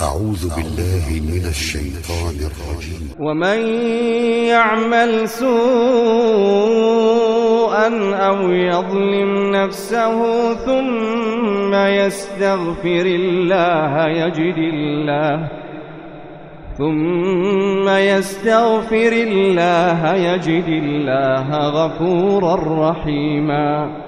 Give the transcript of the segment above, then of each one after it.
أعوذ بالله من الشيطان الرجيم. ومن يعمل سوءا أو يظلم نفسه ثم يستغفر الله يجد الله ثم يستغفر الله يجد الله غفورا رحيما.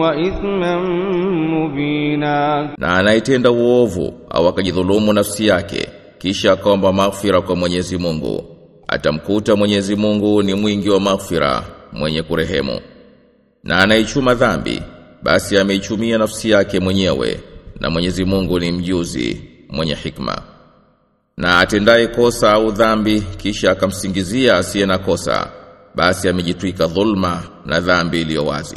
wa ithman mubina. Na anaitenda uovu au akajidhulumu nafsi yake kisha akaomba maghfira kwa Mwenyezi Mungu. Atamkuta Mwenyezi Mungu ni mwingi wa maghfira mwenye kurehemu. Na anaichuma dhambi basi ameichumia nafsi yake mwenyewe na Mwenyezi Mungu ni mjuzi mwenye hikma. Na atendaye kosa au dhambi kisha akamsingizia asiye na kosa basi amejitwika dhulma na dhambi iliyo wazi.